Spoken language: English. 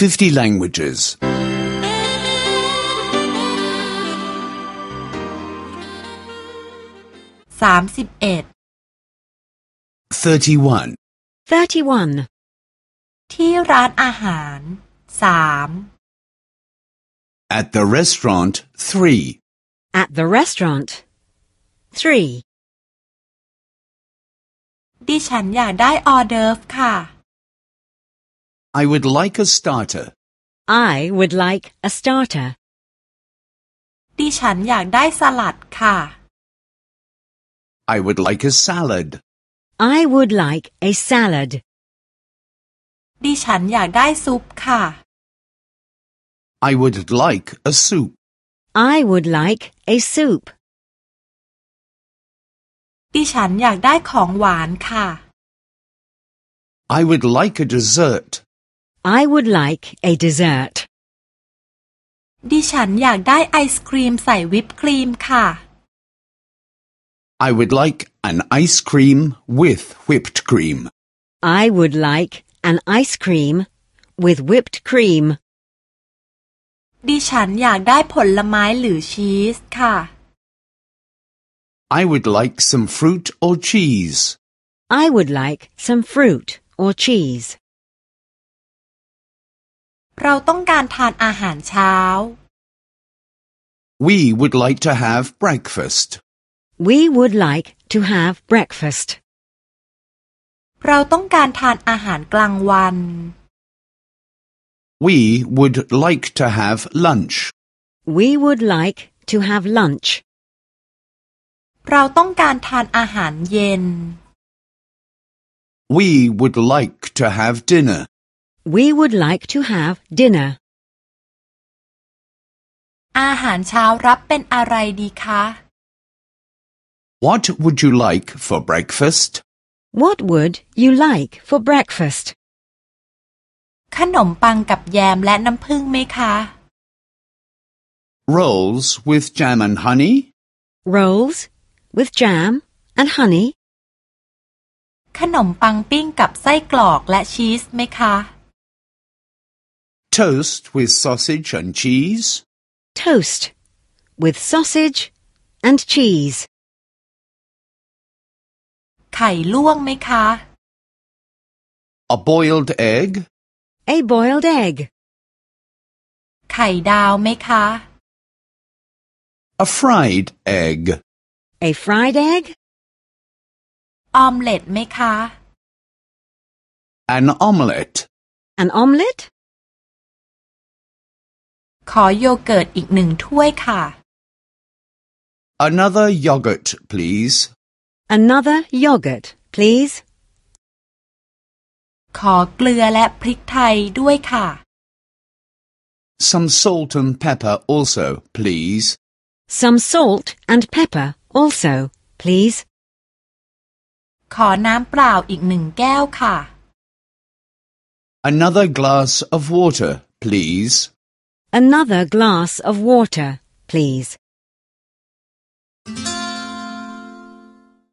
50 languages. สามสิบเอ็ด 31. 31. ที่ร้านอาหารสาม At the restaurant, 3. At the restaurant. 3. ดิฉันอยากได้ออเดิร์ฟค่ะ I would like a starter. I would like a starter. ดิฉันอยากได้สลัดค่ะ I would like a salad. I would like a salad. ดิฉันอยากได้ซุปค่ะ I would like a soup. I would like a soup. ดิฉันอยากได้ของหวานค่ะ I would like a dessert. I would like a dessert. ดิฉันอยากได้ไอศครีมใส่วิปครีมค่ะ I would like an ice cream with whipped cream. I would like an ice cream with whipped cream. ดิฉันอยากได้ผลไม้หรือชีสค่ะ I would like some fruit or cheese. I would like some fruit or cheese. เราต้องการทานอาหารเช้า We would like to have breakfast. We would like to have breakfast. เราต้องการทานอาหารกลางวัน We would like to have lunch. We would like to have lunch. เราต้องการทานอาหารเย็น We would like to have dinner. We would like to have dinner. อาหารเช้ารับเป็นอะไรดีคะ What would you like for breakfast? What would you like for breakfast? ขนมปังกับแยมและน้ำผึ้งไหมคะ Rolls with jam and honey? Rolls with jam and honey? ขนมปังปิ้งกับไส้กรอกและชีสไหมคะ Toast with sausage and cheese? Toast with sausage and cheese. ไข่ลวกไหมคะ A boiled egg? A boiled egg. ไข่ดาวไหมคะ A fried egg? A fried egg. ออมเล็ตไหมคะ An omelette? An omelette. ขอโยเกิร์ตอีกหนึ่งถ้วยค่ะ Another yogurt, please. Another yogurt, please. ขอเกลือและพริกไทยด้วยค่ะ Some salt and pepper also, please. Some salt and pepper also, please. ขอน้ำเปล่าอีกหนึ่งแก้วค่ะ Another glass of water, please. Another glass of water, please.